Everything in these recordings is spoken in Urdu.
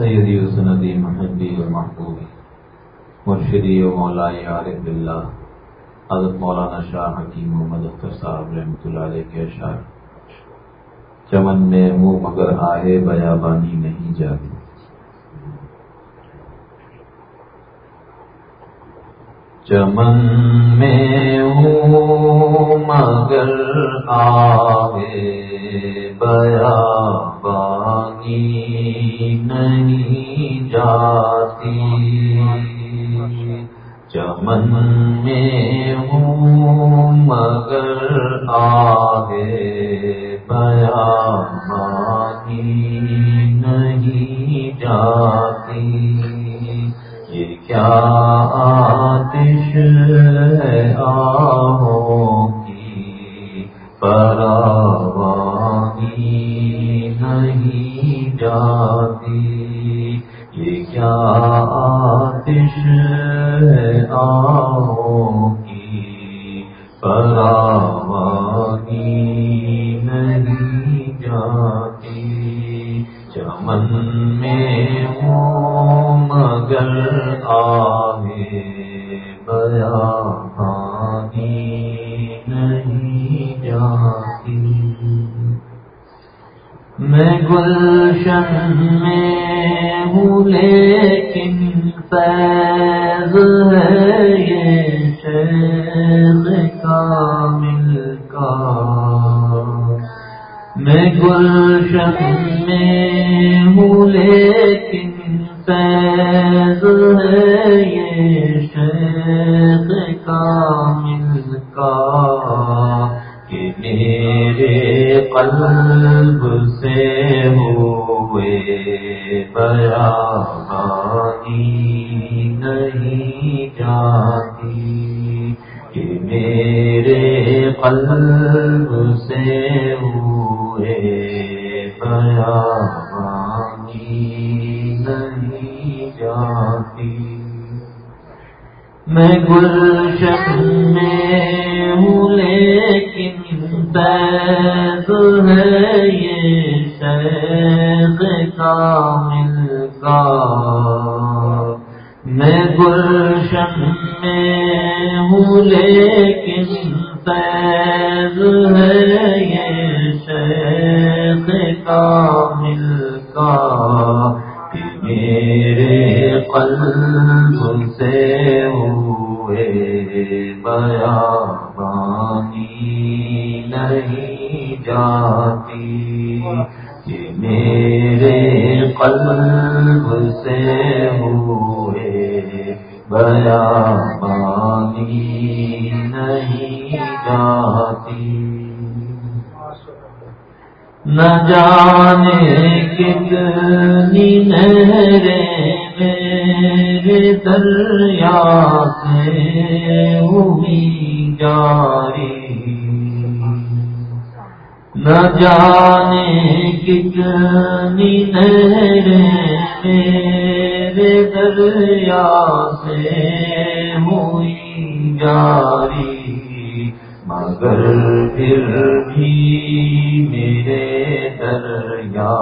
سیدی و سندی محبی و محبوبی، مرشدی و مولائی عارف اللہ حضرت مولانا شاہ حکیم محمد اختر صاحب رحمۃ اللہ علیہ کے اشعار۔ چمن میں منہ مگر آئے بیابانی نہیں جاتی چمن میں ہوں مگر آئے بیا بانی نہیں جاتی۔ چمن میں ہوں مگر آگے بیا بانی نہیں جاتی۔ یہ کیا آتش آہوں کی پراوانی نہیں جاتی، یہ کیا آتش آہوں کی پراوانی نہیں جاتی، چمن میں ہوں مگر آگے بیا نہیں جاتی میں گلشن میں ہوں لیکن فیض ہے یہ شیخ کامل کا میں گلشن میں ہوں لیکن فیض ہے یہ کامل کا کہ میرے قلب سے ہوئے بیانی نہیں جاتی، کہ میرے قلب سے ہوئے بیانی میں گلشن میں ہوں لیکن بیض ہے یہ شیخ کامل کا۔ میں گلشن میں ہوں لیکن بیض ہے یہ شیخ کامل کا۔ میرے قلب سے ہوئے بیانی نہیں جاتی کہ میرے قلب سے ہوئے بیانی نہیں جاتی نہ جانے کتنی نہریں میرے دریا سے ہوئی جاری۔ نہ جانے کتنی نہریں میرے دریا سے ہوئی جاری۔ مگر پھر بھی میرے دریا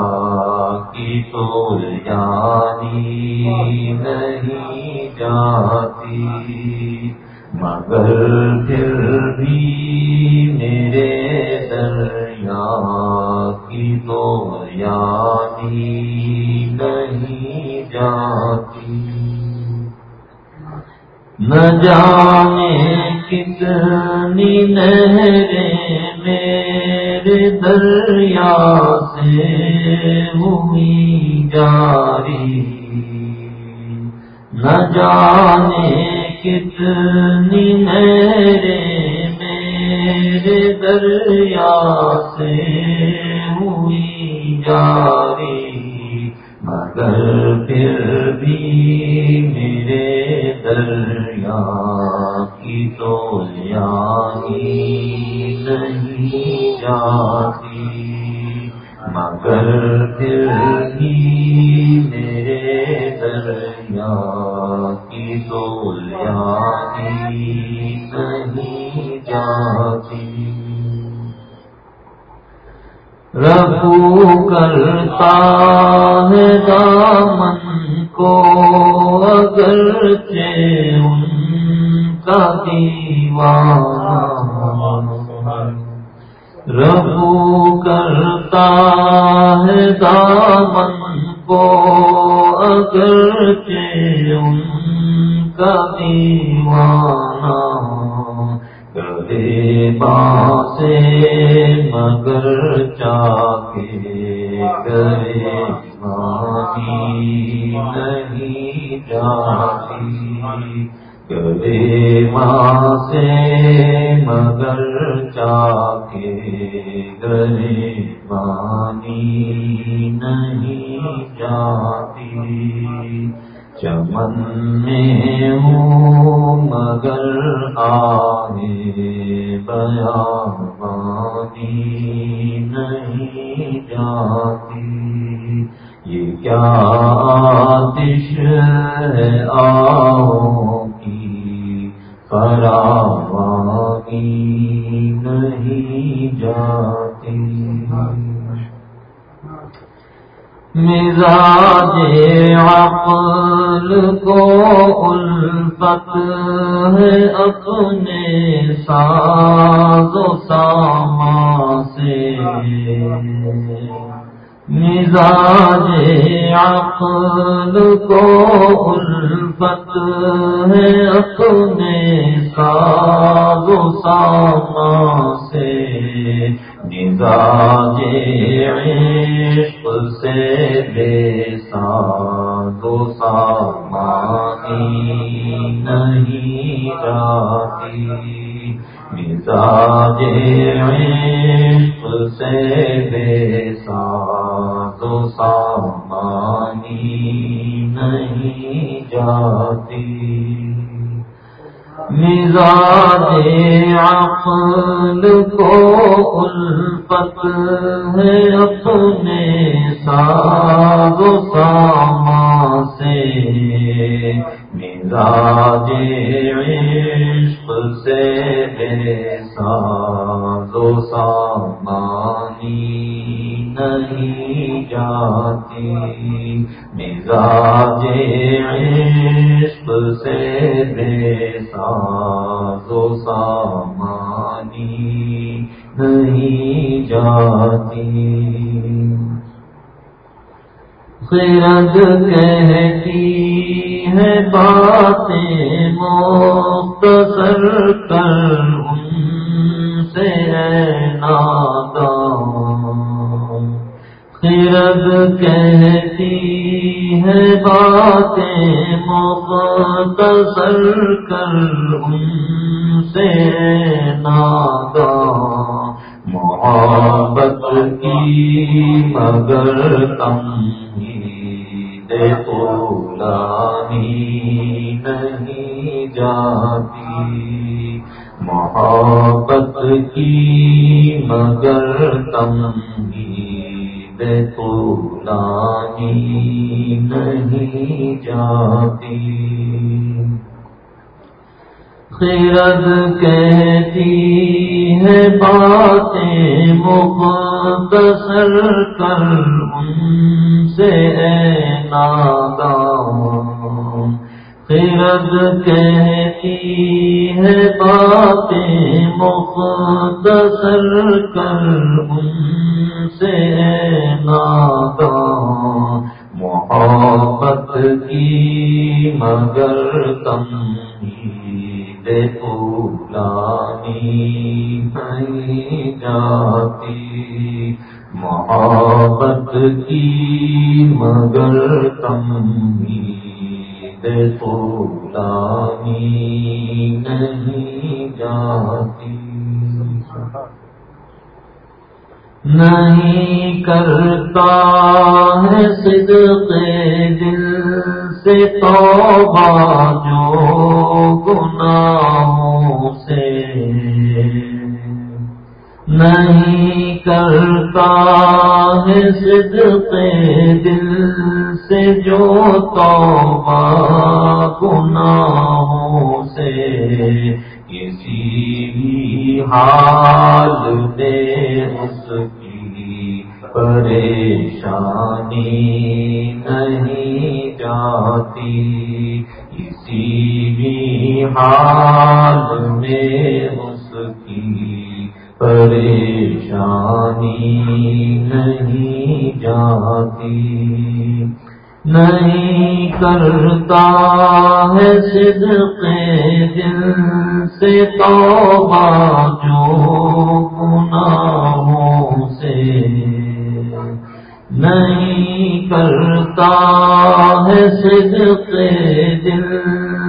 کی تو جانی نہیں جاتی۔ مگر پھر بھی میرے دریا کی تو جانی یعنی نہیں جاتی۔ نہ جانے کتنی نہریں میرے دریا سے ہوئی جاری۔ نہ جانے کتنی نہریں میرے دریا سے ہوئی جاری۔ مگر پھر بھی میرے دریا کی تو جانی نہیں جاتی۔ مگر پھر بھی میرے دریا کی تو جانی نہیں جاتی۔ رفو کرتا ہے دامن کو اگر ان کا دیوانہ۔ رفو کرتا ہے دامن کو اگر ان کا دیوانہ۔ کرے باسے مگر چاہے کرے مانی نہیں جاتی۔ کرے ماں سے مگر چاہے کرے مانی نہیں جاتی۔ چمن میں ہوں مگر آئے بیانی نہیں جاتی۔ یہ کیا آتش ہے آؤ کی؟ فراوانی نہیں جاتی۔ مزاج عقل کو الفت ہے اپنے ساز و ساما سے۔ مزاج عقل کو الفت ہے اپنے ساز و ساما سے۔ مزاج عشق سے بے دو سامانی نہیں جاتی۔ مزاج عشق سے بے دو سامانی نہیں جاتی۔ مزاج عقل کو الفت ہے اپنے ساگ ساما سے۔ مزاج عشق سے بے ساز و سامانی نہیں جاتی۔ مزاج عشق سے بے ساز و سامانی نہیں جاتی۔ خرد کہتی ہے باتیں مختصر کر ان سے نادان خرد کہتی ہے باتیں مختصر کر ان سے نادا محبت کی مگر تم پولانی نہیں جاتی محبت کی مگر تم پولانی نہیں جاتی۔ خیرد کہتی ہے باتیں مختصر کر ان سے نادان۔ خیرد کہتی ہے باتیں مختصر کر ان سے نادان۔ محبت کی مگر تم نہیں جاتی۔ محبت کی مگر تم پولانی نہیں جاتی۔ نہیں کرتا ہے صدق دل سے توبہ جو گناہوں سے نہیں کرتا ہے صدق دل سے جو توبہ گناہوں سے۔ کسی بھی حال میں اس کی۔ پریشانی نہیں جاتی۔ کسی بھی حال میں اس کی۔ پریشانی نہیں جاتی نہیں کرتا ہے صدق دل سے توبہ جو گناہوں سے نہیں کرتا ہے صدق دل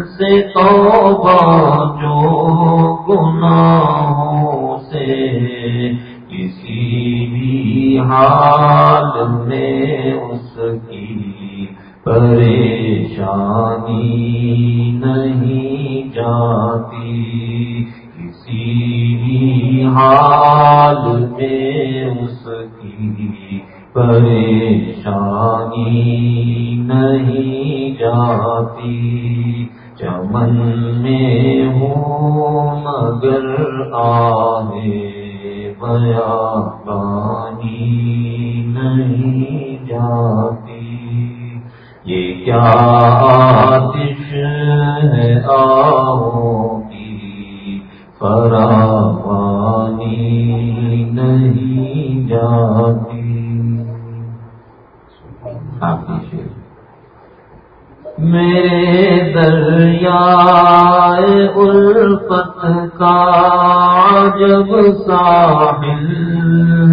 سے توبہ حال میں اس کی پریشانی نہیں جاتی۔ کسی بھی حال میں اس کی پریشانی نہیں جاتی۔ چمن میں ہوں مگر آئے بیا پانی نہیں جاتی یہ کیا آتش ہے آؤ کی فراوانی نہیں جاتی میرے دریا الفت کا جب ساحل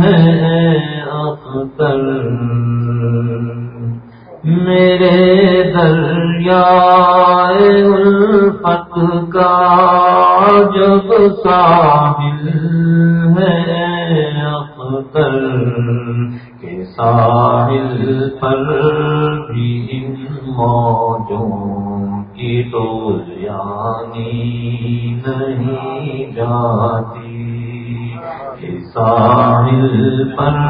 ہے اختر۔ میرے دریا الفت کا جب ساحل ہے اختر کے ساحل پر بھی ان موجوں کی تو یعنی نہیں جاتی کے ساحل پر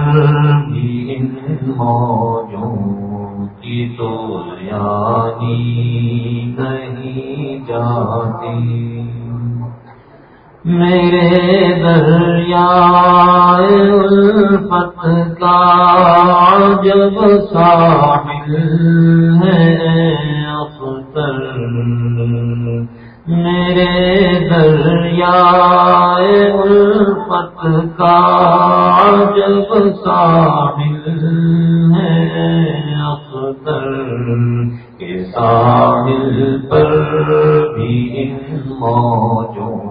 بھی ان موجوں کی تو یعنی نہیں جاتی۔ میرے دریا الفت کا جب ساحل ہے اختر۔ میرے دریا الفت کا جب ساحل ہے اختر۔ کے ساحل پر بھی ان موجوں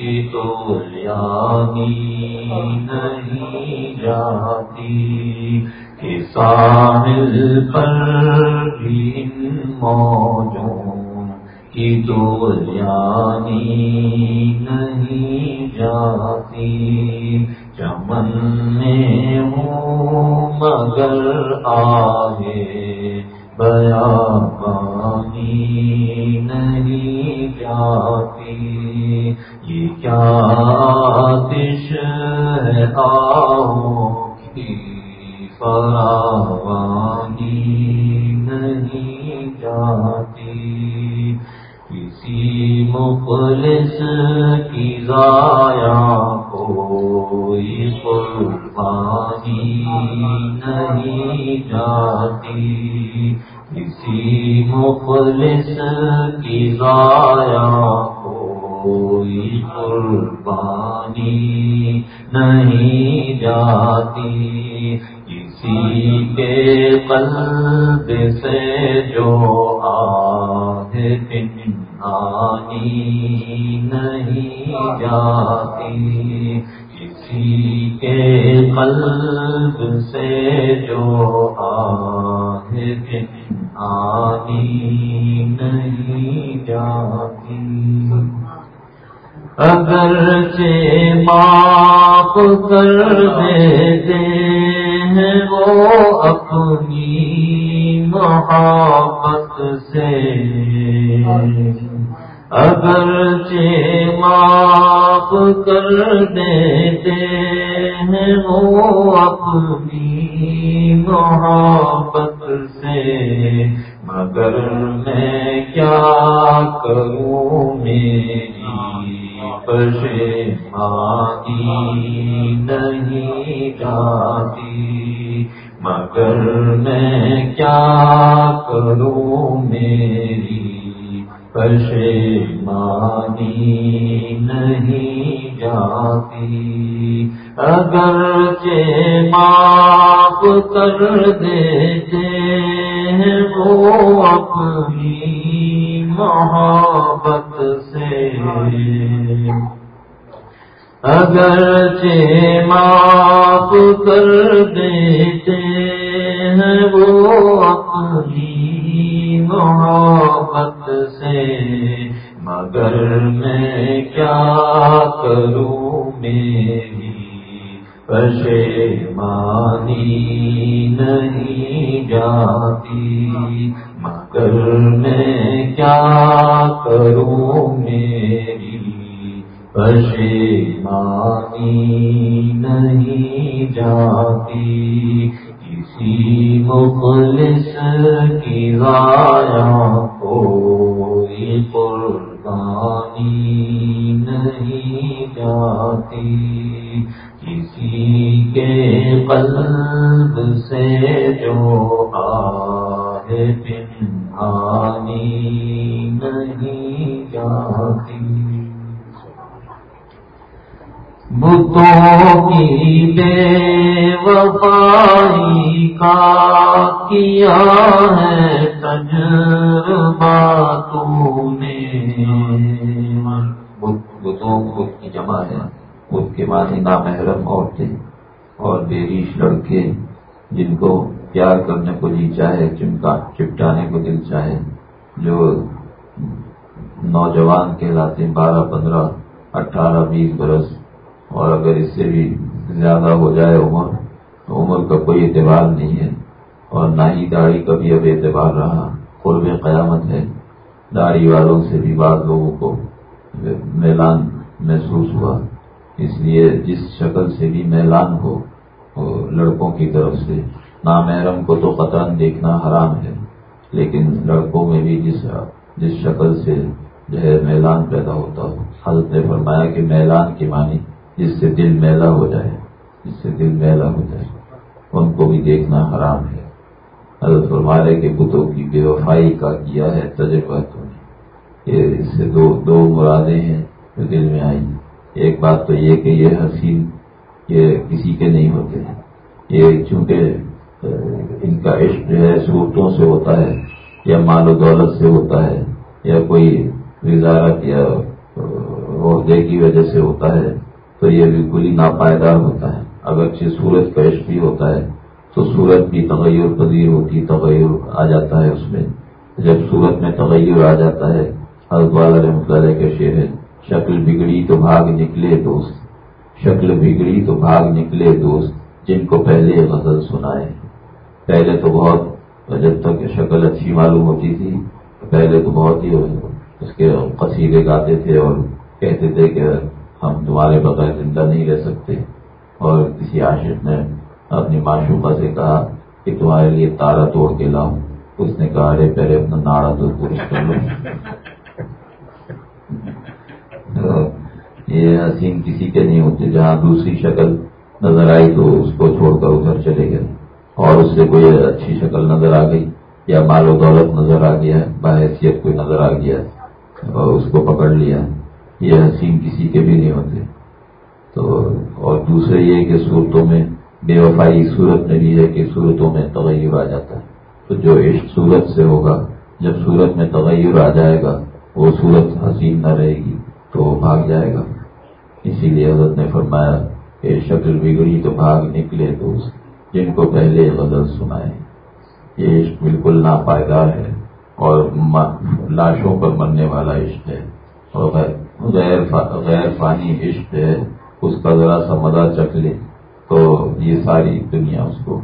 کی تو یعنی نہیں جاتی، کہ ساحل پر بھی موجوں کی تو یعنی نہیں جاتی۔ چمن میں ہوں مگر آگے بیا قربانی نہیں جاتی۔ کسی کے قلب سے جو آدھے پنہانی نہیں جاتی۔ کسی کے قلب سے جو آدھے پنہانی نہیں جاتی۔ اگر سے معاف کر دیتے ہیں وہ اپنی محبت سے۔ اگر سے معاف کر دیتے ہیں وہ اپنی محبت سے۔ مگر میں کروں میری پشمانی نہیں جاتی، مگر میں کیا کروں میری پشمانی نہیں جاتی؟ اگر معاف کر دیتے ہیں وہ اپنی محبت سے۔ اگر معاف کر دیتے ہیں وہ اپنی محبت سے۔ مگر میں کیا کروں میری پشمانی نہیں جاتی۔ مگر میں کیا کروں میری پشمانی نہیں جاتی؟ کسی مخلص کی ضائع کوئی قربانی نہیں جاتی۔ کسی کے قلب سے جو آئے پنہانی نہیں جاتی بتوں کی بے وفائی کا کیا ہے تجربہ؟ تو نے بتوں بت کی جمع ہے بت کے معنی نامحرم عورتیں اور بیریش لڑکے جن کو پیار کرنے کو جی چاہے، چمکا، چپٹانے کو دل چاہے، جو نوجوان کہلاتے بارہ، پندرہ، اٹھارہ، بیس برس، اور اگر اس سے بھی زیادہ ہو جائے عمر، تو عمر کا کوئی اعتبار نہیں ہے، اور نہ ہی داڑھی کا بھی اب اعتبار رہا۔ قرب قیامت ہے۔ داڑھی والوں سے بھی بعض لوگوں کو میلان محسوس ہوا۔ اس لیے جس شکل سے بھی میلان ہو لڑکوں کی طرف سے نامحرم کو تو قطر دیکھنا حرام ہے، لیکن لڑکوں میں بھی جس جس شکل سے جو ہے میلان پیدا ہوتا ہو۔ حضرت نے فرمایا کہ میلان کی معنی جس سے دل میلا ہو جائے، جس سے دل میلا ہو جائے، ان کو بھی دیکھنا حرام ہے۔ حضرت فرمارے کے بتوں کی بے وفائی کا کیا ہے تجربہ تو یہ اس سے دو دو مرادیں ہیں جو دل میں آئی ایک بات تو یہ کہ یہ حسین یہ کسی کے نہیں ہوتے ہیں۔ یہ چونکہ ان کا عشق جو ہے صورتوں سے ہوتا ہے، یا مال و دولت سے ہوتا ہے، یا کوئی وزارت یا عہدے کی وجہ سے ہوتا ہے، تو یہ بالکل ہی ناپائیدار ہوتا ہے۔ اگرچہ سورج کا عشق بھی ہوتا ہے، تو سورج بھی تغیر پذیر ہوتی تغیر آ جاتا ہے اس میں۔ جب سورج میں تغیر آ جاتا ہے، حضرت والا رحمۃ اللہ کے شعر ہے شکل بگڑی تو بھاگ نکلے دوست، شکل بگڑی تو بھاگ نکلے دوست، جن کو پہلے غزل سنائے۔ پہلے تو بہت جب تک شکل اچھی معلوم ہوتی تھی، پہلے تو بہت ہی اس کے قصیدے گاتے تھے اور کہتے تھے کہ ہم تمہارے بغیر زندہ نہیں رہ سکتے۔ اور کسی عاشق نے اپنی معشوقہ سے کہا کہ تمہارے لیے تارا توڑ کے لاؤں۔ اس نے کہا، ارے، پہلے اپنا ناڑا تو درست کر لو۔ یہ حسین کسی کے نہیں ہوتے، جہاں دوسری شکل نظر آئی تو اس کو چھوڑ کر ادھر چلے گئے۔ اور اس سے کوئی اچھی شکل نظر آ گئی یا مال و دولت نظر آ گیا بحیثیت کوئی نظر آ گیا اور اس کو پکڑ لیا یہ حسین کسی کے بھی نہیں ہوتے۔ تو اور دوسرے یہ کہ صورتوں میں بے وفائی صورت میں بھی ہے کہ صورتوں میں تغیر آ جاتا ہے۔ تو جو عشق صورت سے ہوگا، جب صورت میں تغیر آ جائے گا، وہ صورت حسین نہ رہے گی، تو وہ بھاگ جائے گا۔ اسی لیے حضرت نے فرمایا کہ شکل بگڑی تو بھاگ نکلے دوست جن کو پہلے غزل سنائے۔ یہ عشق بالکل ناپائیدار ہے اور لاشوں پر مرنے والا عشق ہے۔ اور غیر غیر فانی عشق ہے۔ اس کا ذرا سا مزہ چکھ لے تو یہ ساری دنیا اس کو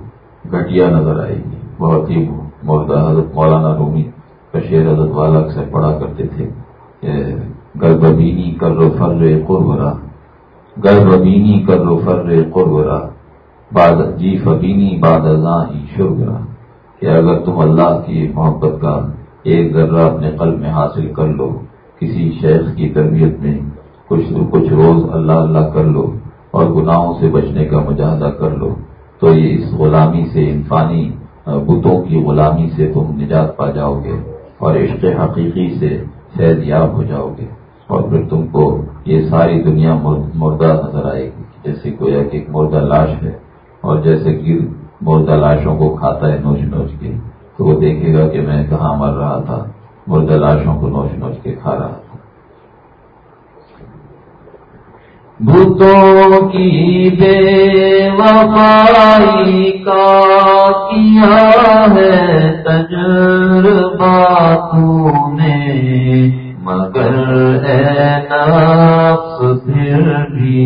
گھٹیا نظر آئے گی۔ بہت ہی مردہ حضرت مولانا رومی کشیر حضرت والا سے پڑھا کرتے تھے گربینی کر رو فر رے قربرا۔ گربینی کر رو فر قربرا۔ باد جی فبینی باد ہی شرگرا کہ اگر تم اللہ کی محبت کا ایک ذرہ اپنے قلب میں حاصل کر لو، کسی شیخ کی تربیت میں کچھ کچھ روز اللہ اللہ کر لو اور گناہوں سے بچنے کا مجاہدہ کر لو، تو یہ اس غلامی سے، انفانی بتوں کی غلامی سے تم نجات پا جاؤ گے اور عشق حقیقی سے فیض یاب ہو جاؤ گے اور پھر تم کو یہ ساری دنیا مردہ نظر آئے گی، جیسے گویا کہ ایک مردہ لاش ہے۔ اور جیسے کہ مردہ لاشوں کو کھاتا ہے نوچ نوچ کے، تو وہ دیکھے گا کہ میں کہاں مر رہا تھا مردہ لاشوں کو نوچ نوچ کے کھا رہا تھا۔ بھوتوں کی بے وفائی کا کیا ہے تجربہ نے مگر اے نفس پھر بھی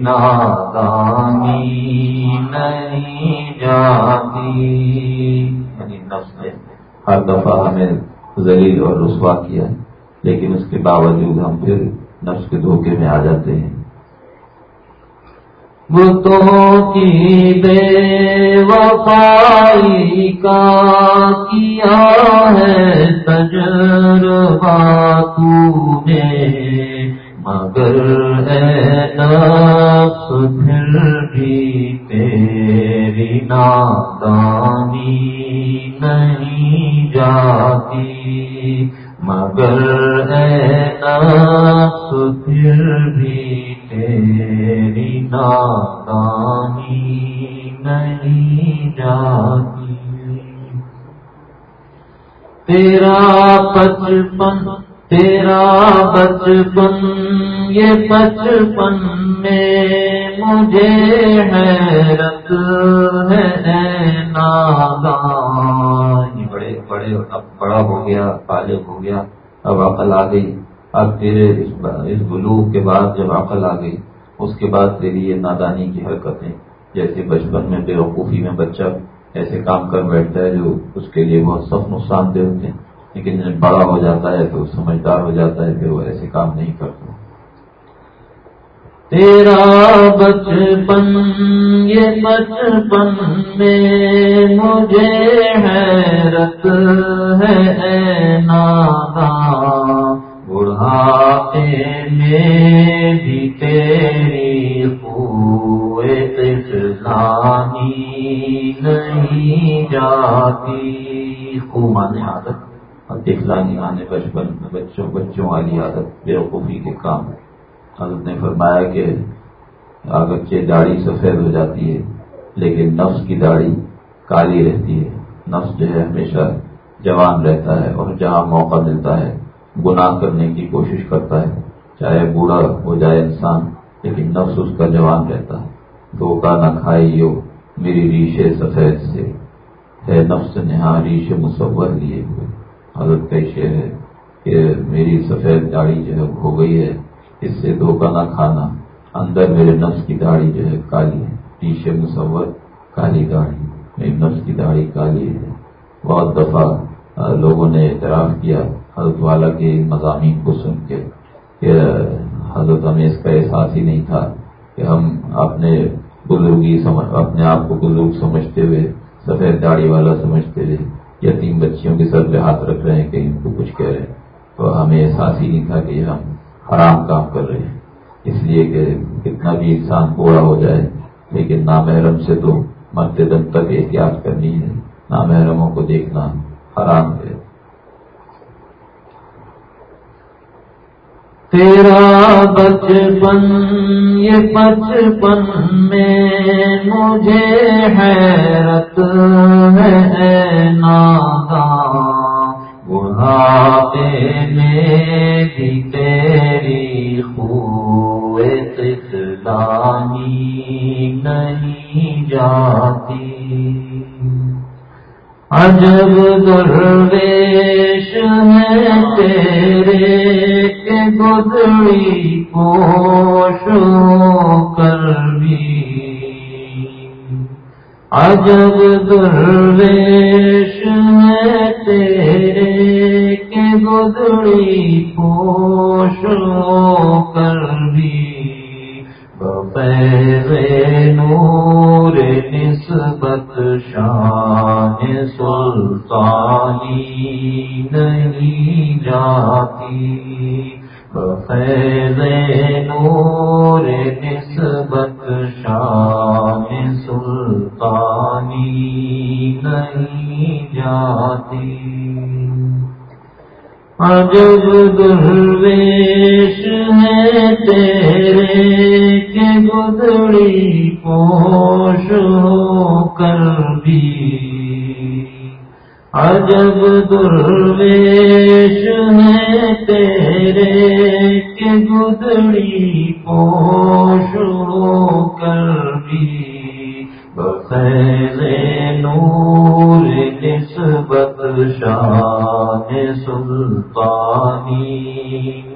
نادانی نہیں جاتی۔ یعنی نفس نے ہر دفعہ ہمیں ذلیل اور رسوا کیا لیکن اس کے باوجود ہم پھر نفس کے دھوکے میں آ جاتے ہیں۔ بتوں کی بے وفائی کا کیا ہے تجربہ تو نے؟ مگر ہے نفس پھر بھی تیری نادانی نہیں جاتی۔ مگر اے نفس پھر بھی تیری نادانی نہیں جاتی۔ تیرا بچپن تیرا بچپن، یہ بچپن میں مجھے حیرت ہے نادان۔ بڑے بڑے، اب بڑا ہو گیا، بالغ ہو گیا، اب عقل آ گئی۔ اب تیرے اس بلوغ کے بعد جب عقل آ گئی، اس کے بعد تیری یہ نادانی کی حرکتیں۔ جیسے بچپن میں بے وقوفی میں بچہ ایسے کام کر بیٹھتا ہے جو اس کے لیے بہت سخت نقصان دہ ہوتے ہیں۔ لیکن جب بڑا ہو جاتا ہے تو سمجھدار ہو جاتا ہے پھر وہ ایسے کام نہیں کرتا۔ تیرا بچپن، یہ بچپن میں مجھے حیرت ہے نادا بڑھاپے میں بھی تیری خوے اسلامی نہیں جاتی۔ خوب مانے عادت۔ اور دکھلانی آنے بچپن بچوں بچوں والی عادت بیوقوفی کے کام حضرت نے فرمایا کہ اگرچہ داڑھی سفید ہو جاتی ہے، لیکن نفس کی داڑھی کالی رہتی ہے۔ نفس جو ہے ہمیشہ جوان رہتا ہے اور جہاں موقع ملتا ہے، گناہ کرنے کی کوشش کرتا ہے۔ چاہے بوڑھا ہو جائے انسان، لیکن نفس اس کا جوان رہتا ہے۔ دھوکہ نہ کھائی ہو میری ریشے سفید سے۔ ہے نفس نہا ریش مصور لیے ہوئے۔ حضرت کا شعر ہے کہ میری سفید داڑھی جو ہے ہو گئی ہے، اس سے دھوکہ نہ کھانا، اندر میرے نفس کی داڑھی جو ہے کالی ہے۔ پیچھے مصور کالی داڑھی میری نفس کی داڑھی کالی ہے۔ بہت دفعہ لوگوں نے اعتراف کیا، حضرت والا کے مضامین کو سن کے کہ حضرت ہمیں اس کا احساس ہی نہیں تھا کہ ہم اپنے بزرگی اپنے آپ کو بزرگ سمجھتے ہوئے، سفید داڑھی والا سمجھتے ہوئے یا تین بچیوں کے سر پہ ہاتھ رکھ رہے ہیں کہ ان کو کچھ کہہ رہے ہیں۔ تو ہمیں احساس ہی نہیں تھا کہ ہم حرام کام کر رہے ہیں۔ اس لیے کہ کتنا بھی انسان کوڑا ہو جائے، لیکن نامحرم سے تو مرتے دم تک احتیاط کرنی ہے۔ نامحرموں کو دیکھنا حرام ہے۔ تیرا بچپن، یہ بچپن میں مجھے حیرت ہے نادا۔ بڑھاپے میں بھی تیری خوے نہیں جاتی۔ عجب درویش ہے تیرے کے گدڑی پوش کر بھی عجب درویش ہے تیرے کے گدڑی پوش کر بھی نور نسبت شان سلطانی نہیں جاتی بفیض نور نسبت شان سلطانی نہیں جاتی۔ عجب درویش ہے تیرے کے گدڑی پوش ہو کر بھی۔ عجب درویش ہے تیرے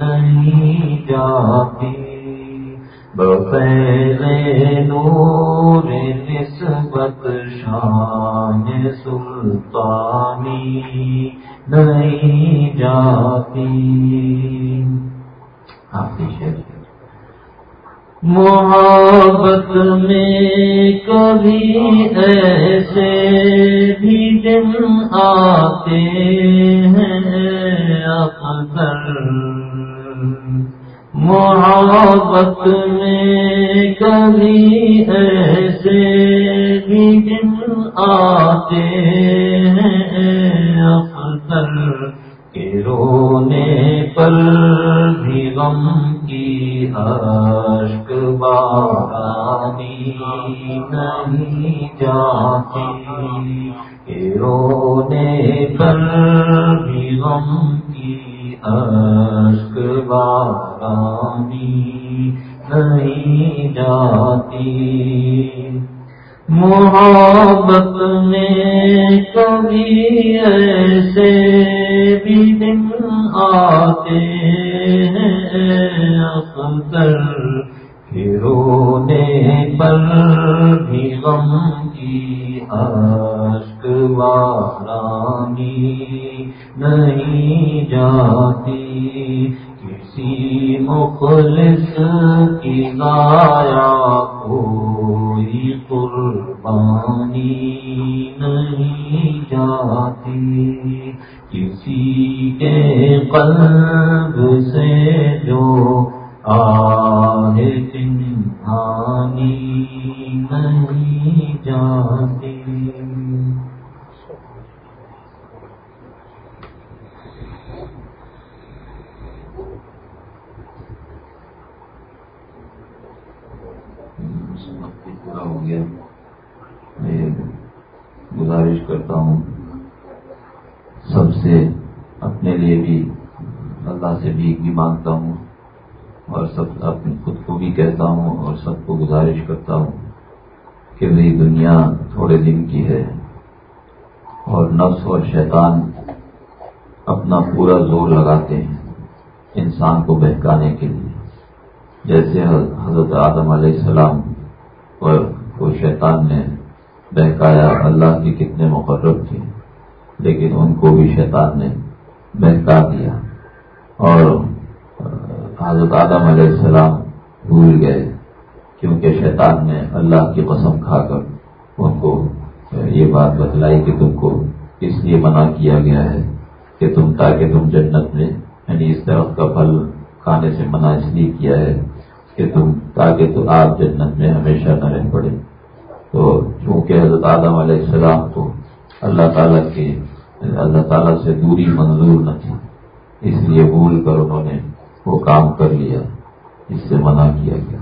نہیں جاتی۔ بخیر نور نسبت شان سلطانی نہیں جاتی آپ کی محبت میں کبھی ایسے بھی دن آتے ہیں اکثر محبت میں کبھی ایسے بھی دن آتے ہیں۔ اکثر کہ رونے پر بھی غم کی اشک بارانی نہیں جاتی۔ کہ رونے پر بھی غم کی اشک بارانی نہیں جاتی۔ محبت میں کبھی ایسے بھی دن آتے ہیں۔ اختر رونے پر بھی غم کی اشک وارانی نہیں جاتی۔ کسی مخلص کی لایا کوئی قربانی نہیں جاتی۔ کسی کے قلب سے جو آئے تنہانی نہیں جاتی۔ پورا ہو گیا۔ میں گزارش کرتا ہوں۔ سب سے اپنے لیے بھی اللہ سے بھی مانگتا ہوں۔ اور سب اپنے خود کو بھی کہتا ہوں اور سب کو گزارش کرتا ہوں کہ بھئی دنیا تھوڑے دن کی ہے اور نفس اور شیطان اپنا پورا زور لگاتے ہیں انسان کو بہکانے کے لیے۔ جیسے حضرت آدم علیہ السلام اور وہ شیطان نے بہکایا اللہ کے کتنے مقرب تھے، لیکن ان کو بھی شیطان نے بہکا دیا۔ اور حضرت آدم علیہ السلام بھول گئے کیونکہ شیطان نے اللہ کی قسم کھا کر ان کو یہ بات بتلائی کہ تم کو اس لیے منع کیا گیا ہے کہ تم تاکہ تم جنت میں یعنی اس درخت کا پھل کھانے سے منع اس لیے کیا ہے کہ تم تاکہ تو آپ جنت میں ہمیشہ نہ رہ پڑے۔ تو چونکہ حضرت آدم علیہ السلام کو اللہ تعالیٰ کے اللہ تعالیٰ سے دوری منظور نہ تھی، اس لیے بھول کر انہوں نے وہ کام کر لیا، اس سے منع کیا گیا۔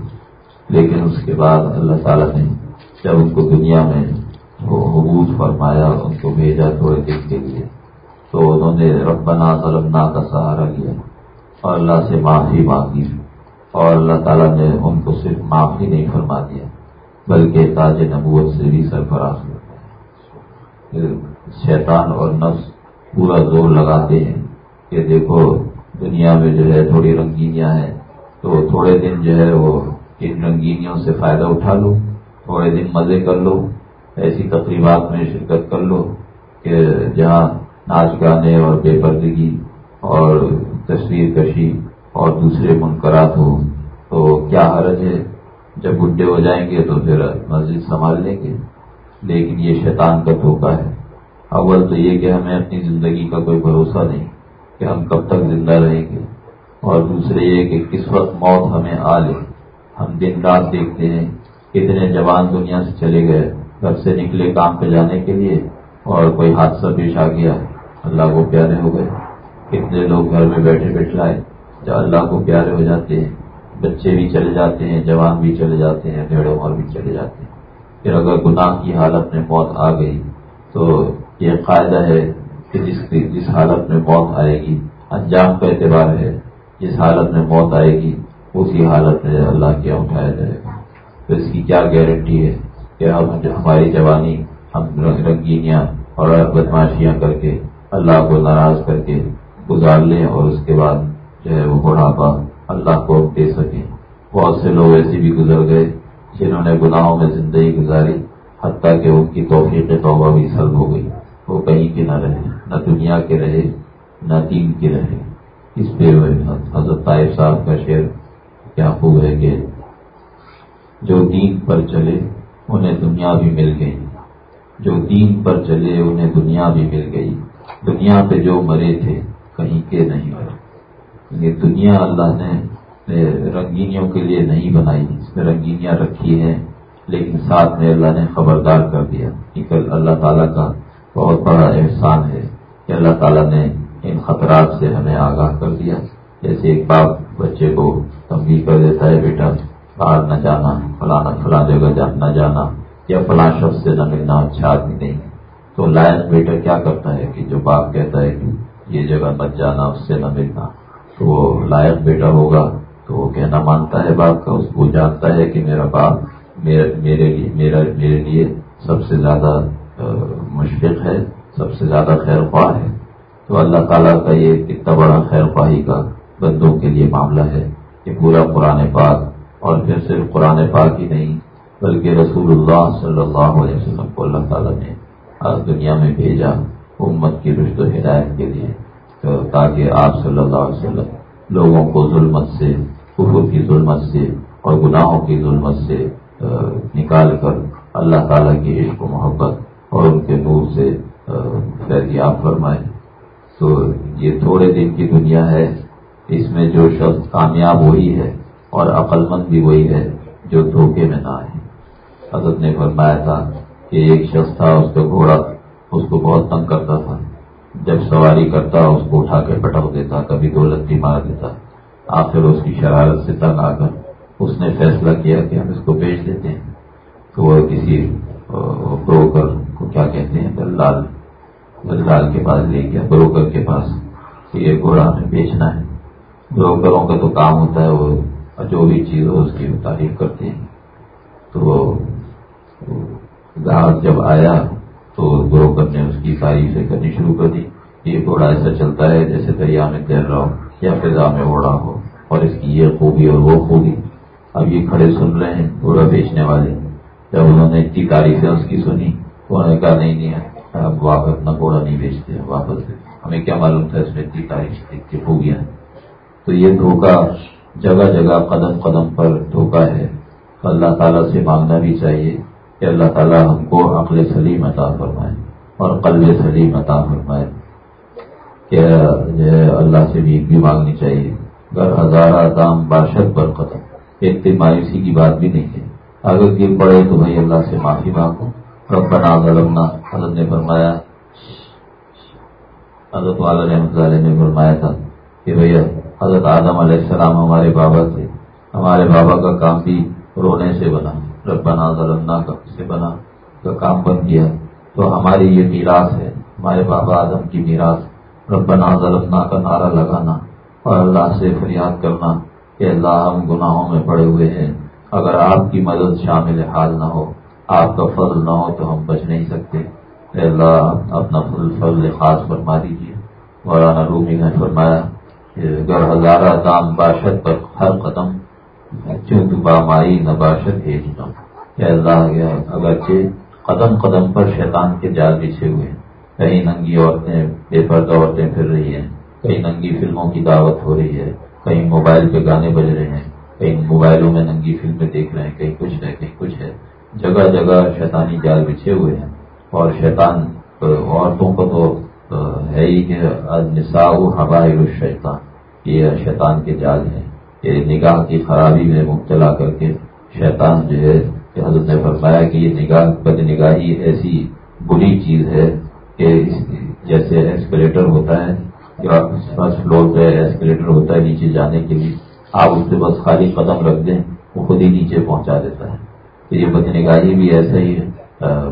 لیکن اس کے بعد اللہ تعالیٰ نے جب ان کو دنیا میں وہ حبوط فرمایا ان کو بھیجا تھوڑے دن کے لیے، تو انہوں نے ربنا ظلمنا کا سہارا لیا اور اللہ سے معافی مانگی۔ اور اللہ تعالیٰ نے ان کو صرف معافی نہیں فرما دیا، بلکہ تاج نبوت سے بھی سرفراز ہو شیطان اور نفس پورا زور لگاتے ہیں کہ دیکھو دنیا میں جو ہے تھوڑی رنگینیاں ہیں، تو تھوڑے دن جو ہے وہ ان رنگینیوں سے فائدہ اٹھا لو تھوڑے دن مزے کر لو ایسی تقریبات میں شرکت کر لو کہ جہاں ناچ گانے اور بے پردگی اور تصویر کشی اور دوسرے منقرات ہو تو کیا حرج ہے؟ جب بڈھے ہو جائیں گے تو پھر مسجد سنبھال لیں گے۔ لیکن یہ شیطان کا دھوکہ ہے۔ اول تو یہ کہ ہمیں اپنی زندگی کا کوئی بھروسہ نہیں۔ کہ ہم کب تک زندہ رہیں گے؟ اور دوسرے یہ کہ کس وقت موت ہمیں آ لے؟ ہم دن رات دیکھتے ہیں کتنے جوان دنیا سے چلے گئے گھر سے نکلے کام پہ جانے کے لیے اور کوئی حادثہ پیش آ گیا۔ اللہ کو پیارے ہو گئے۔ کتنے لوگ گھر میں بیٹھے بیٹھلائے جو اللہ کو پیارے ہو جاتے ہیں، بچے بھی چلے جاتے ہیں، جوان بھی چلے جاتے ہیں، بھیڑ عمر بھی چلے جاتے ہیں۔ پھر اگر گناہ کی حالت میں موت آ گئی تو یہ قاعدہ ہے کہ جس جس حالت میں موت آئے گی، انجام کا اعتبار ہے، جس حالت میں موت آئے گی، اسی حالت میں اللہ کیا اٹھایا جائے گا۔ تو اس کی کیا گارنٹی ہے کہ ہم ہماری جوانی، ہم رنگینیاں اور بدماشیاں کر کے اللہ کو ناراض کر کے گزار لیں اور اس کے بعد جو ہے وہ بڑھاپا اللہ کو دے سکیں۔ بہت سے لوگ ایسے بھی گزر گئے جنہوں نے گناہوں میں زندگی گزاری، حتیٰ کہ ان کی توفیق توبہ بھی سلب ہو گئی۔ وہ کہیں کے نہ رہے، نہ دنیا کے رہے، نہ دین کے رہے۔ اس پہ حضرت طائف صاحب کا شعر کیا خوب ہے کہ جو دین پر چلے انہیں دنیا بھی مل گئی۔ جو دین پر چلے انہیں دنیا بھی مل گئی۔ دنیا پہ جو مرے تھے کہیں کے نہیں مرے۔ یہ دنیا اللہ نے رنگینیوں کے لیے نہیں بنائی۔ اس میں رنگینیاں رکھی ہیں، لیکن ساتھ میں اللہ نے خبردار کر دیا کہ اللہ تعالیٰ کا بہت بڑا احسان ہے کہ اللہ تعالیٰ نے ان خطرات سے ہمیں آگاہ کر دیا۔ جیسے ایک باپ بچے کو تنبیہ کر دیتا ہے، بیٹا باہر نہ جانا، فلانا فلاں جگہ نہ جانا، یا فلاں شخص سے نہ ملنا اچھا آدمی نہیں۔ تو لائن بیٹا کیا کرتا ہے کہ جو باپ کہتا ہے کہ یہ جگہ مت جانا، اس سے نہ ملنا۔ تو وہ لائق بیٹا ہوگا تو وہ کہنا مانتا ہے باپ کا، اس کو جانتا ہے کہ میرا باپ میرے لیے میرا میرے لیے سب سے زیادہ مشفق ہے، سب سے زیادہ خیر خواہ ہے۔ تو اللہ تعالیٰ کا یہ اتنا بڑا خیر خواہی کا بندوں کے لیے معاملہ ہے کہ پورا قرآن پاک، اور پھر صرف قرآن پاک ہی نہیں، بلکہ رسول اللہ صلی اللہ علیہ وسلم کو اللہ تعالیٰ نے آج دنیا میں بھیجا امت کی رشت و ہدایت کے لیے۔ تاکہ آپ صلی اللہ علیہ وسلم لوگوں کو ظلمت سے، کفر کی ظلمت سے اور گناہوں کی ظلمت سے نکال کر اللہ تعالیٰ کی عشق و محبت اور ان کے نور سے فیضیاب فرمائے تو یہ تھوڑے دن کی دنیا ہے، اس میں جو شخص کامیاب وہی ہے اور عقل مند بھی وہی ہے جو دھوکے میں نہ آئے۔ حضرت نے فرمایا تھا کہ ایک شخص تھا، اس کا گھوڑا اس کو بہت تنگ کرتا تھا۔ جب سواری کرتا، اس کو اٹھا کے پٹک دیتا، کبھی دولت بھی مار دیتا۔ آخر اس کی شرارت سے تنگ آ کر اس نے فیصلہ کیا کہ ہم اس کو بیچ دیتے ہیں۔ تو وہ کسی بروکر کو کیا کہتے ہیں، دلال دلال کے پاس لے گیا، بروکر کے پاس یہ گھوڑا ہمیں بیچنا ہے۔ بروکروں کا تو کام ہوتا ہے، وہ جو بھی چیز ہو اس کی تعریف کرتے ہیں۔ تو گاہک جب آیا تو بروکر نے اس کی تعریفیں کرنی شروع کر دی۔ یہ گھوڑا ایسا چلتا ہے جیسے دریا میں تیر رہا ہو یا فضا میں اڑا ہو، اور اس کی یہ خوبی اور وہ خوبی۔ اب یہ کھڑے سن رہے ہیں گھوڑا بیچنے والے۔ جب انہوں نے اتنی تعریفیں اس کی سنی انہوں نے کہا نہیں نہیں اب واپس اپنا گھوڑا نہیں بیچتے واپس۔ ہمیں کیا معلوم تھا اس میں اتنی تاریخ اتنی خوبیاں تو یہ دھوکہ جگہ جگہ، قدم قدم پر دھوکہ ہے۔ اللہ تعالیٰ سے مانگنا بھی چاہیے کہ اللہ تعالیٰ ہم کو عقل سلیم عطا فرمائے اور قلب سلیم عطا فرمائے۔ کہ جو ہے اللہ سے بھی بھی مانگنی چاہیے۔ اگر ہزارہ دام باشد پر قدم ایک مایوسی کی بات بھی نہیں ہے۔ اگر گر پڑے تو بھائی اللہ سے معافی مانگو۔ ربنا ظلمنا. حضرت نے فرمایا، حضرت والا رحمۃ اللہ نے فرمایا تھا کہ بھیا، حضرت آدم علیہ السلام ہمارے بابا تھے۔ ہمارے بابا کا کام بھی رونے سے بنا۔ ربنا ظلمنا سے بنا؟ کا کام بن گیا۔ تو ہماری یہ میراث ہے، ہمارے بابا آدم کی میراث۔ ربنا ظلمنا کا نعرہ لگانا اور اللہ سے فریاد کرنا کہ اللہ ہم گناہوں میں پڑے ہوئے ہیں۔ اگر آپ کی مدد شامل حال نہ ہو آپ کا فضل نہ ہو تو ہم بچ نہیں سکتے۔ اللہ، اپنا فضل فضل خاص فرما دیجیے مولانا رومی نے فرمایا گر ہزارہ دام باشد پر ہر قدم چونکہ بامائی نہ باشد بھیجنا اللہ اگرچہ قدم قدم پر شیطان کے جال بچھے ہوئے ہیں، کہیں ننگی عورتیں بے پردہ عورتیں پھر رہی ہیں، کہیں ننگی فلموں کی دعوت ہو رہی ہے، کہیں موبائل پہ گانے بج رہے ہیں، کہیں موبائلوں میں ننگی فلمیں دیکھ رہے ہیں، کہیں کچھ ہے کہیں کچھ ہے۔ جگہ جگہ شیطانی جال بچھے ہوئے ہیں اور شیطان عورتوں کو تو ہے ہی کہ نسا حبائل الشیطان، یہ شیطان کے جال ہیں۔ یہ نگاہ کی خرابی میں مبتلا کر کے شیطان جو ہے، کہ حضرت نے فرمایا کہ یہ نگاہ بد نگاہی ایسی بری چیز ہے کہ جیسے ایکسکلیٹر ہوتا ہے فرسٹ فلور پہ ایکسکلیٹر ہوتا ہے، نیچے جانے کے لیے آپ اس پہ بس خالی قدم رکھ دیں، وہ خود ہی نیچے پہنچا دیتا ہے۔ یہ بد نگاہی بھی ایسا ہی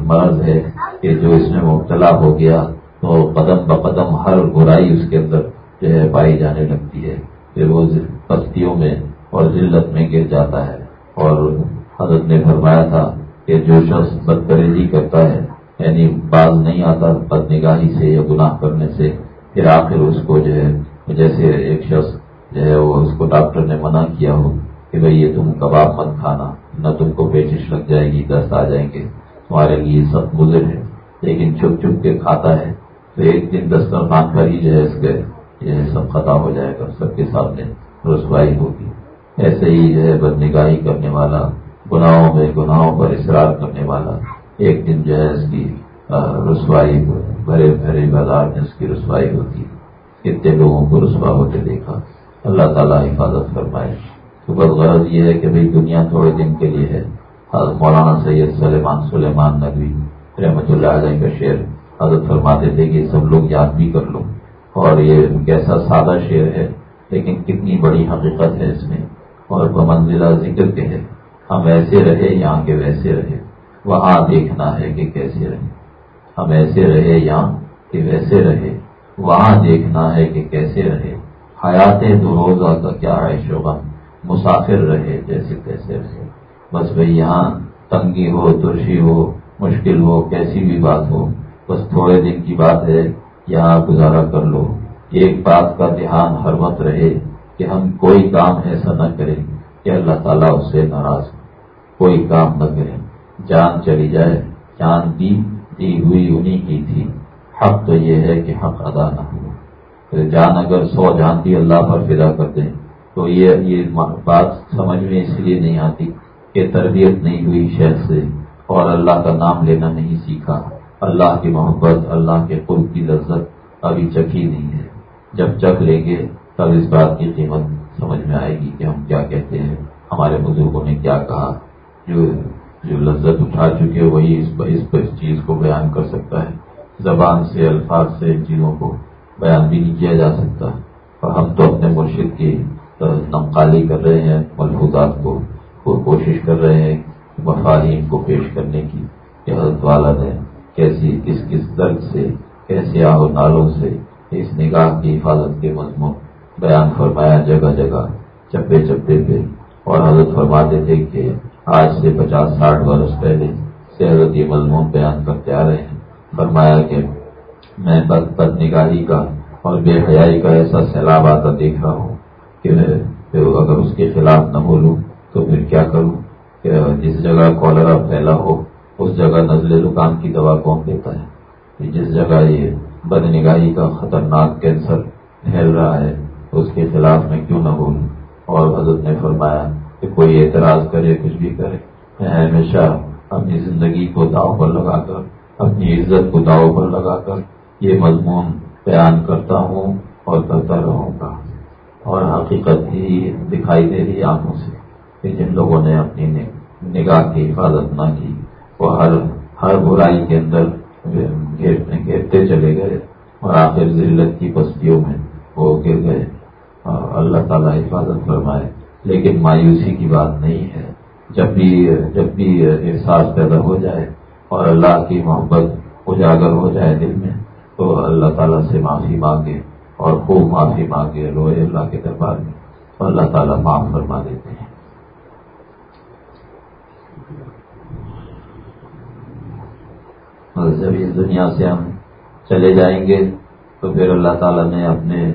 مرض ہے کہ جو اس میں مبتلا ہو گیا تو قدم بقدم ہر برائی اس کے اندر جو ہے پائی جانے لگتی ہے، پھر وہ بستیوں میں اور ذلت میں گر جاتا ہے۔ اور حضرت نے فرمایا تھا کہ جو شخص بدکریزی کرتا ہے یعنی باز نہیں آتا بد نگاہی سے یا گناہ کرنے سے، پھر آخر اس کو جو ہے، جیسے ایک شخص جو ہے وہ اس کو ڈاکٹر نے منع کیا ہو کہ بھائی یہ تم کباب مت کھانا۔ نہ تم کو پیچش لگ جائے گی، دست آ جائیں گے۔ تمہارے لیے سب مضر ہے، لیکن چھپ چھپ کے کھاتا ہے۔ تو ایک دن دسترخوان پر ہی جو ہے اس کے یہ سب ختم ہو جائے گا، سب کے سامنے رسوائی ہوگی۔ ایسے ہی جو ہے بد نگاہی کرنے والا، گناہوں میں گناہوں پر اصرار کرنے والا ایک دن جو ہے اس کی رسوائی بھرے بھرے بازار میں اس کی رسوائی ہوتی۔ کتنے لوگوں کو رسوا ہوتے دیکھا۔ اللہ تعالیٰ حفاظت فرمائے۔ تو بس غرض یہ ہے کہ بھائی دنیا تھوڑے دن کے لیے ہے۔ مولانا سید سلیمان سلیمان نبی رحمۃ اللہ علیہ کا شعر حضرت فرماتے تھے کہ سب لوگ یاد بھی کر لو۔ اور یہ کیسا سادہ شعر ہے، لیکن کتنی بڑی حقیقت ہے اس میں۔ اور منزلہ ذکر کے ہے، ہم ایسے رہے یہاں کے ویسے رہے۔ وہاں دیکھنا ہے کہ کیسے رہے۔ ہم ایسے رہے یہاں کہ ویسے رہے۔ وہاں دیکھنا ہے کہ کیسے رہے۔ حیات دو روزہ کا کیا ہے شعبہ مسافر رہے جیسے کیسے رہے۔ بس بھائی یہاں تنگی ہو، ترشی ہو، مشکل ہو، کیسی بھی بات ہو، بس تھوڑے دن کی بات ہے، یہاں گزارا کر لو۔ ایک بات کا دھیان ہر وقت رہے کہ ہم کوئی کام ایسا نہ کریں کہ اللہ تعالیٰ اس سے ناراض ہو۔ کوئی کام نہ کریں۔ جان چلی جائے، جان دی دی ہوئی انہیں کی تھی۔ حق تو یہ ہے کہ حق ادا نہ ہو۔ جان اگر سو جان دی اللہ پر فدا کر دیں تو یہ یہ بات سمجھ میں اس لیے نہیں آتی کہ تربیت نہیں ہوئی شہر سے اور اللہ کا نام لینا نہیں سیکھا۔ اللہ کی محبت، اللہ کے قرب کی لذت ابھی چکھی نہیں ہے۔ جب چکھ لیں گے تب اس بات کی قیمت سمجھ میں آئے گی کہ ہم کیا کہتے ہیں، ہمارے بزرگوں نے کیا کہا۔ جو جو لذت اٹھا چکے وہی اس پر، اس چیز کو بیان کر سکتا ہے۔ زبان سے، الفاظ سے ان چیزوں کو بیان بھی نہیں کیا جا سکتا۔ اور ہم تو اپنے مرشد کی نمقالی کر رہے ہیں ملفوظات کو کوشش کر رہے ہیں مفاہیم کو پیش کرنے کی۔ کہ حضرت والا نے کیسی، کس کس درد سے کیسے آہو نالوں سے اس نگاہ کی حفاظت کے مضمون بیان فرمایا جگہ جگہ، چپے چپے پہ۔ اور حضرت فرماتے تھے کہ آج سے پچاس، ساٹھ برس پہلے سے حضرت یہ مضمون بیان کرتے آ رہے ہیں۔ فرمایا کہ میں بد بد نگاہی کا اور بے حیائی کا ایسا سیلاب آتا دیکھ رہا ہوں۔ کہ اگر اس کے خلاف نہ بولوں تو پھر کیا کروں؟ کہ جس جگہ کالرا پھیلا ہو، اس جگہ نزلے زکام کی دوا کون دیتا ہے؟ جس جگہ یہ بد نگاہی کا خطرناک کینسر پھیل رہا ہے، اس کے خلاف میں کیوں نہ بولوں؟ اور حضرت نے فرمایا کہ کوئی اعتراض کرے، کچھ بھی کرے، میں ہمیشہ اپنی زندگی کو داؤ پر لگا کر، اپنی عزت کو داؤ پر لگا کر یہ مضمون بیان کرتا ہوں اور کرتا رہوں گا۔ اور حقیقت ہی دکھائی دے رہی آنکھوں سے کہ جن لوگوں نے اپنی نگاہ کی حفاظت نہ کی، وہ ہر ہر برائی کے اندر گھیرتے چلے گئے اور آخر ذلت کی بستیوں میں وہ گر گئے اللہ تعالیٰ حفاظت فرمائے۔ لیکن مایوسی کی بات نہیں ہے۔ جب بھی جب بھی احساس پیدا ہو جائے اور اللہ کی محبت اجاگر ہو جائے دل میں، تو اللہ تعالیٰ سے معافی مانگے۔ اور خوب معافی مانگے، روئے اللہ کے دربار میں۔ تو اللہ تعالیٰ معاف فرما دیتے ہیں۔ جب اس دنیا سے ہم چلے جائیں گے، تو پھر اللہ تعالیٰ نے اپنے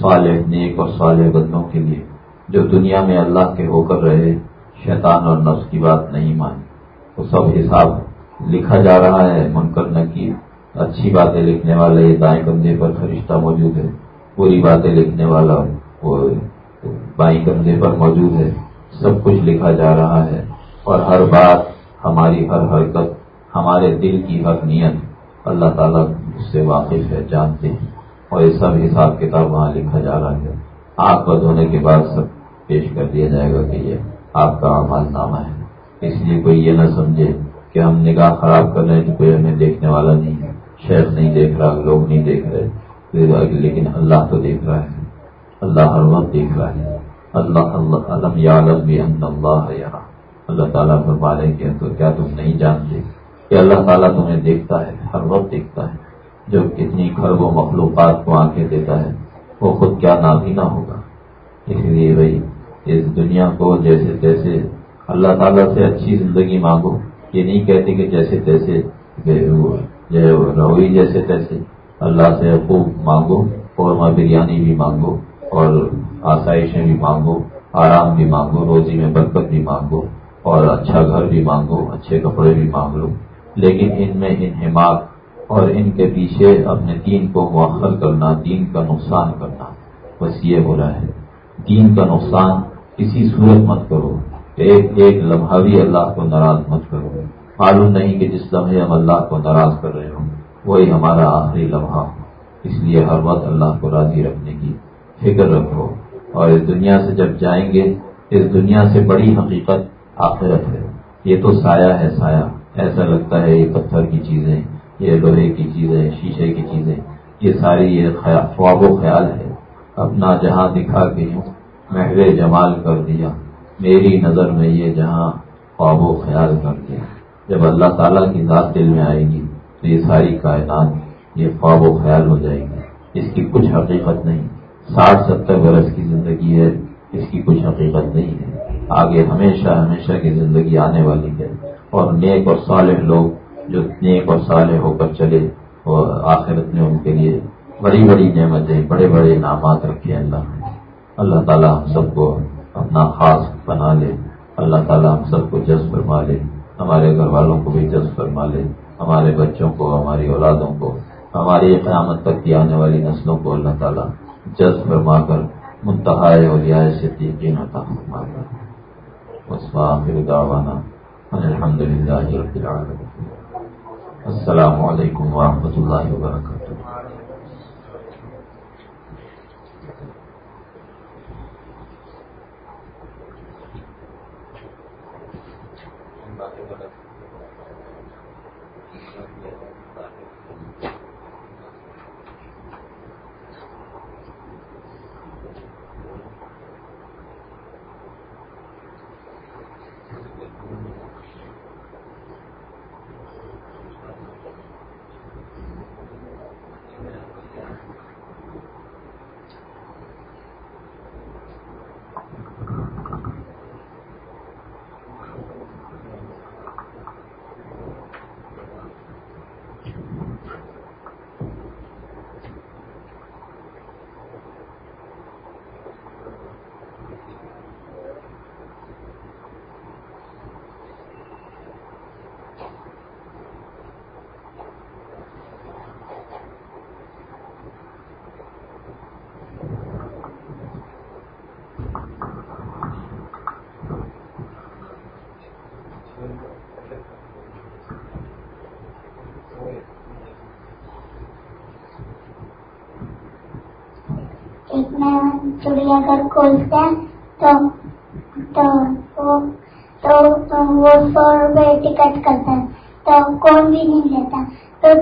صالح نیک اور صالح بندوں کے لیے، جو دنیا میں اللہ کے ہو کر رہے، شیطان اور نفس کی بات نہیں مانی وہ سب حساب لکھا جا رہا ہے، منکر نہ کی اچھی باتیں لکھنے والا یہ دائیں کندھے پر فرشتہ موجود ہے، بری باتیں لکھنے والا وہ بائیں کندھے پر موجود ہے۔ سب کچھ لکھا جا رہا ہے اور ہر بات ہماری ہر حرکت، ہمارے دل کی ہر نیت۔ اللہ تعالیٰ اس سے واقف ہے، جانتے ہیں اور یہ سب حساب کتاب وہاں لکھا جا رہا ہے۔ آنکھ بند ہونے کے بعد سب پیش کر دیا جائے گا کہ یہ آپ کا عمل نامہ ہے۔ اس لیے کوئی یہ نہ سمجھے کہ ہم نگاہ خراب کر رہے ہیں تو کوئی ہمیں دیکھنے والا نہیں ہے۔ شیخ نہیں دیکھ رہا، لوگ نہیں دیکھ رہے۔ لیکن اللہ تو دیکھ رہا ہے۔ اللہ ہر وقت دیکھ رہا ہے۔ اللہ اللہ علم یا بھی اللہ اللہ تعالیٰ فرما رہے کہ تو کیا تم نہیں جانتے؟ کہ اللہ تعالیٰ تمہیں دیکھتا ہے، ہر وقت دیکھتا ہے۔ جو کتنی خرب و مخلوقات کو آنکھیں دیتا ہے، وہ خود کیا نابینا ہوگا؟ اس لیے بھائی، اس دنیا کو جیسے تیسے اللہ تعالیٰ سے اچھی زندگی مانگو، یہ نہیں کہتے کہ جیسے تیسے ہوئے روئی جیسے تیسے اللہ سے خوب مانگو، قورمہ بریانی بھی مانگو اور آسائشیں بھی مانگو، آرام بھی مانگو، روزی میں برکت بھی مانگو اور اچھا گھر بھی مانگو، اچھے کپڑے بھی مانگ لو لیکن ان میں انہماق اور ان کے پیچھے اپنے دین کو مؤخر کرنا، دین کا نقصان کرنا بس یہ ہو رہا ہے۔ دین کا نقصان کسی صورت مت کرو۔ ایک ایک لمحہ بھی اللہ کو ناراض مت کرو۔ معلوم نہیں کہ جس لمحے ہم اللہ کو ناراض کر رہے ہوں، وہی ہمارا آخری لمحہ۔ ہو اس لیے ہر وقت اللہ کو راضی رکھنے کی فکر رکھو۔ اور اس دنیا سے جب جائیں گے، اس دنیا سے بڑی حقیقت آخرت ہے۔ یہ تو سایہ ہے سایہ۔ ایسا لگتا ہے یہ پتھر کی چیزیں، یہ لوہے کی چیزیں، شیشے کی چیزیں، یہ ساری یہ خواب و خیال ہے۔ اپنا جہاں دکھا کے یوں محو جمال کر دیا۔ میری نظر میں یہ جہاں خواب و خیال کر دیا۔ جب اللہ تعالیٰ کی ذات دل میں آئے گی تو یہ ساری کائنات یہ خواب و خیال ہو جائے گی۔ اس کی کچھ حقیقت نہیں۔ ساٹھ ستر برس کی زندگی ہے، اس کی کچھ حقیقت نہیں ہے۔ آگے ہمیشہ ہمیشہ کی زندگی آنے والی ہے۔ اور نیک اور صالح لوگ جو نیک اور صالح ہو کر چلے اور آخرت میں ان کے لیے بڑی بڑی نعمتیں، بڑے بڑے انعامات رکھے اللہ نے۔ اللہ تعالیٰ ہم سب کو اپنا خاص بنا لے۔ اللہ تعالیٰ ہم سب کو جذب فرما لے۔ ہمارے گھر والوں کو بھی جذب فرما لے، ہمارے بچوں کو، ہماری اولادوں کو، ہماری قیامت تک کی آنے والی نسلوں کو اللہ تعالیٰ جذب فرما کر منتہا اور رعایت سے تیقین عطا فرما کر۔ وسلم دعوانا الحمد للہ السلام علیکم ورحمۃ اللہ وبرکاتہ۔ چڑیا گھر کھولتے ہیں تو وہ سو روپے ٹکٹ کرتا ہے تو کون بھی نہیں لیتا تو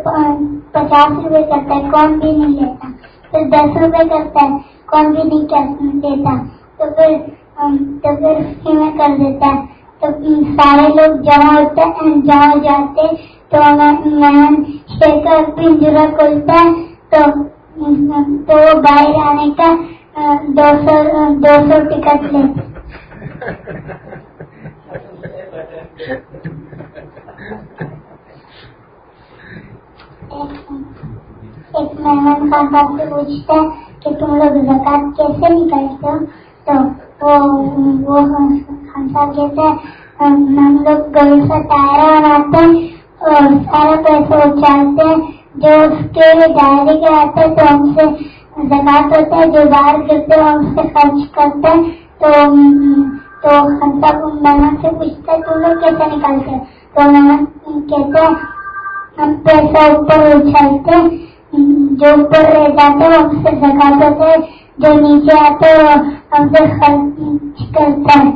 پچاس روپے کرتا ہے کون بھی نہیں لیتا پھر دس روپے کرتا ہے کون بھی نہیں لیتا تو پھر تو پھر اسی میں کر دیتا ہے تو سارے لوگ جمع ہوتے ہیں جمع ہو جاتے تو مہمان شیخر پنجرا کھولتا ہے تو تو باہر آنے کا دو سو دو سو ٹکٹ لے ایک مہمان خان صاحب سے پوچھتا ہے کہ تم لوگ زکات کیسے نکالتے ہو؟ تو وہ خان صاحب کہتے ہیں، ہم لوگ گڑی سے ٹائر بناتے ہیں اور سارا پیسے اچھالتے ہیں، جو اس کے دائرے کے آتے ہیں تو ہم سے زکات ہوتا ہے جو باہر گرتے ہیں اس سے خرچ کرتے ہیں، تو تو سب محنت سے پوچھتے ہیں تم لوگ کیسے نکالتے ہیں؟ تو محنت کہتے ہیں، ہم پیسہ اوپر اچھالتے جو اوپر رہ جاتے ہیں ہم سے زکات ہوتے ہیں، جو نیچے آتے ہیں ہم سے خرچ کرتا ہے۔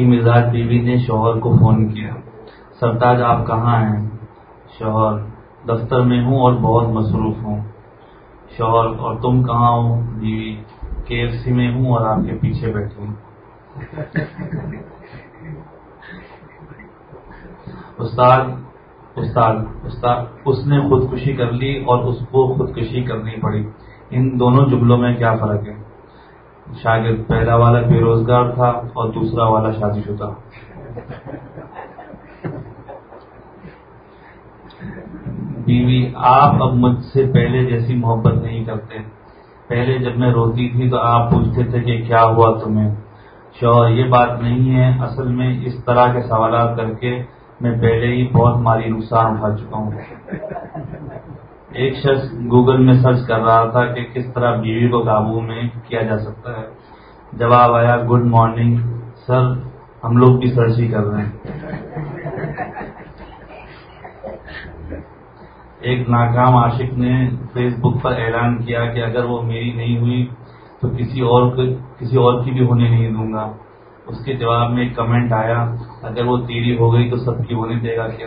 شکی مزاج بیوی نے شوہر کو فون کیا۔ سرتاج، آپ کہاں ہیں؟ شوہر، دفتر میں ہوں اور بہت مصروف ہوں۔ شوہر، اور تم کہاں ہو؟ بیوی، کے ایف سی میں ہوں اور آپ کے پیچھے بیٹھی ہوں۔ استاد استاد استاد، اس نے خودکشی کر لی اور اس کو خودکشی کرنی پڑی۔ ان دونوں جملوں میں کیا فرق ہے؟ شاگرد پہلا والا بے روزگار تھا اور دوسرا والا شادی شدہ۔ بیوی، آپ اب مجھ سے پہلے جیسی محبت نہیں کرتے۔ پہلے جب میں روتی تھی تو آپ پوچھتے تھے کہ کیا ہوا تمہیں؟ شوہر، یہ بات نہیں ہے۔ اصل میں اس طرح کے سوالات کر کے میں پہلے ہی بہت مالی نقصان اٹھا چکا ہوں۔ ایک شخص گوگل میں سرچ کر رہا تھا کہ کس طرح بیوی کو قابو میں کیا جا سکتا ہے۔ جواب آیا گڈ مارننگ سر ہم لوگ بھی سرچ ہی کر رہے ہیں۔ ایک ناکام عاشق نے فیس بک پر اعلان کیا کہ اگر وہ میری نہیں ہوئی تو کسی اور کسی اور کی بھی ہونے نہیں دوں گا۔ اس کے جواب میں ایک کمنٹ آیا، اگر وہ تیری ہو گئی تو سب کی ہونے دے گا کیا؟